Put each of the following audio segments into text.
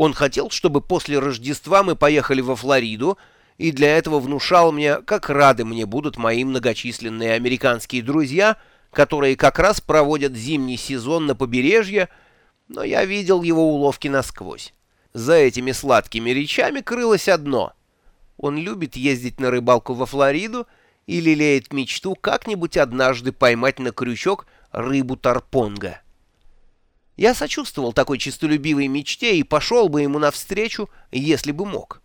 Он хотел, чтобы после Рождества мы поехали во Флориду, и для этого внушал мне, как рады мне будут мои многочисленные американские друзья, которые как раз проводят зимний сезон на побережье, но я видел его уловки насквозь. За этими сладкими речами крылось одно. Он любит ездить на рыбалку во Флориду и лелеет мечту как-нибудь однажды поймать на крючок рыбу тарпонга. Я сочувствовал такой честолюбивой мечте и пошел бы ему навстречу, если бы мог.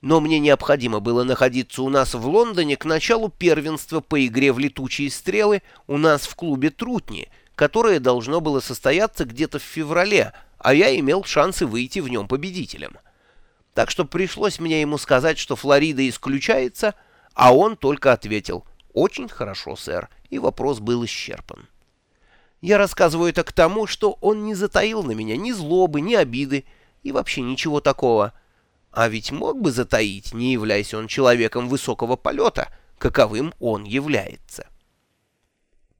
Но мне необходимо было находиться у нас в Лондоне к началу первенства по игре в летучие стрелы у нас в клубе Трутни, которое должно было состояться где-то в феврале, а я имел шансы выйти в нем победителем. Так что пришлось мне ему сказать, что Флорида исключается, а он только ответил «Очень хорошо, сэр», и вопрос был исчерпан. Я рассказываю это к тому, что он не затаил на меня ни злобы, ни обиды и вообще ничего такого. А ведь мог бы затаить, не являясь он человеком высокого полета, каковым он является.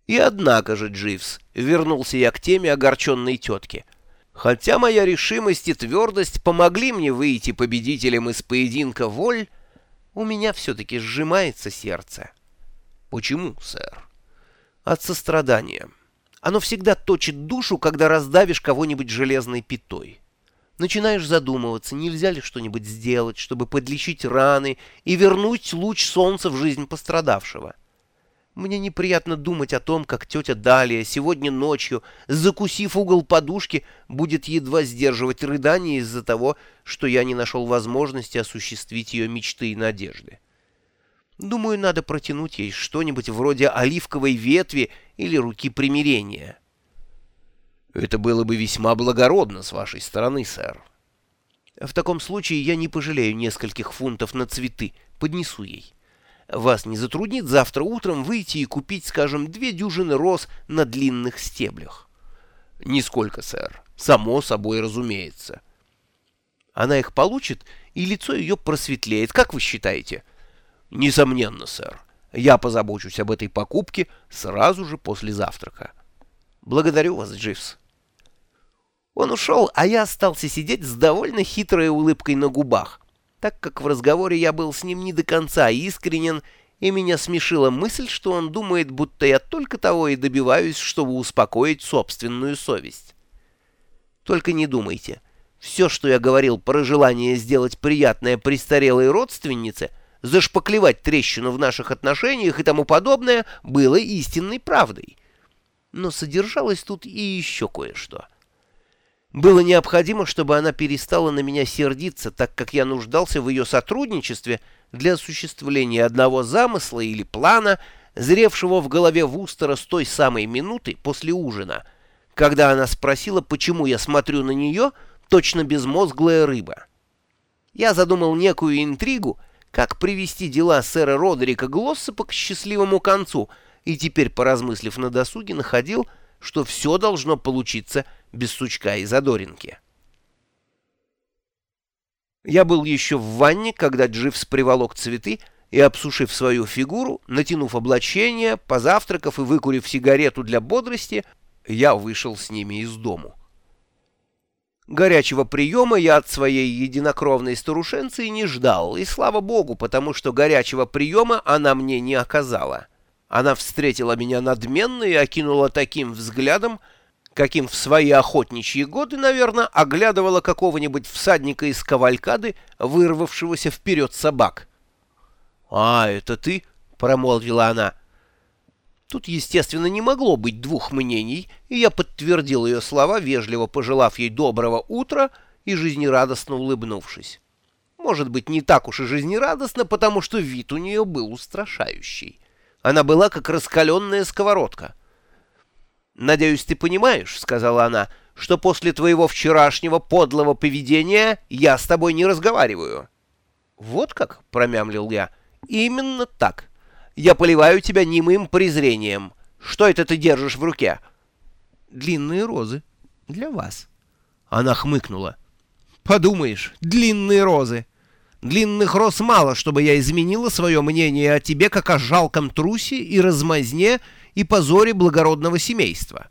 И однако же, Дживс, вернулся я к теме огорченной тетки. Хотя моя решимость и твердость помогли мне выйти победителем из поединка воль, у меня все-таки сжимается сердце. Почему, сэр? От сострадания. Оно всегда точит душу, когда раздавишь кого-нибудь железной пятой. Начинаешь задумываться, нельзя ли что-нибудь сделать, чтобы подлечить раны и вернуть луч солнца в жизнь пострадавшего. Мне неприятно думать о том, как тетя Далия сегодня ночью, закусив угол подушки, будет едва сдерживать рыдания из-за того, что я не нашел возможности осуществить ее мечты и надежды. Думаю, надо протянуть ей что-нибудь вроде оливковой ветви или руки примирения. Это было бы весьма благородно с вашей стороны, сэр. В таком случае я не пожалею нескольких фунтов на цветы, поднесу ей. Вас не затруднит завтра утром выйти и купить, скажем, две дюжины роз на длинных стеблях? Нисколько, сэр. Само собой разумеется. Она их получит, и лицо ее просветлеет, как вы считаете? — Несомненно, сэр. Я позабочусь об этой покупке сразу же после завтрака. Благодарю вас, Дживс. Он ушел, а я остался сидеть с довольно хитрой улыбкой на губах, так как в разговоре я был с ним не до конца искренен, и меня смешила мысль, что он думает, будто я только того и добиваюсь, чтобы успокоить собственную совесть. Только не думайте. Все, что я говорил про желание сделать приятное престарелой родственнице — зашпаклевать трещину в наших отношениях и тому подобное было истинной правдой. Но содержалось тут и еще кое-что. Было необходимо, чтобы она перестала на меня сердиться, так как я нуждался в ее сотрудничестве для осуществления одного замысла или плана, зревшего в голове Вустера с той самой минуты после ужина, когда она спросила, почему я смотрю на нее, точно безмозглая рыба. Я задумал некую интригу, как привести дела сэра Родерика Глоссопа к счастливому концу, и теперь, поразмыслив на досуге, находил, что все должно получиться без сучка и задоринки. Я был еще в ванне, когда Дживс приволок цветы, и, обсушив свою фигуру, натянув облачение, позавтракав и выкурив сигарету для бодрости, я вышел с ними из дому. Горячего приема я от своей единокровной старушенции не ждал, и слава богу, потому что горячего приема она мне не оказала. Она встретила меня надменно и окинула таким взглядом, каким в свои охотничьи годы, наверное, оглядывала какого-нибудь всадника из кавалькады, вырвавшегося вперед собак. «А, это ты?» — промолвила она. Тут, естественно, не могло быть двух мнений, и я подтвердил ее слова, вежливо пожелав ей доброго утра и жизнерадостно улыбнувшись. Может быть, не так уж и жизнерадостно, потому что вид у нее был устрашающий. Она была как раскаленная сковородка. «Надеюсь, ты понимаешь, — сказала она, — что после твоего вчерашнего подлого поведения я с тобой не разговариваю». «Вот как?» — промямлил я. «Именно так». Я поливаю тебя немым презрением. Что это ты держишь в руке?» «Длинные розы. Для вас». Она хмыкнула. «Подумаешь, длинные розы. Длинных роз мало, чтобы я изменила свое мнение о тебе как о жалком трусе и размазне и позоре благородного семейства».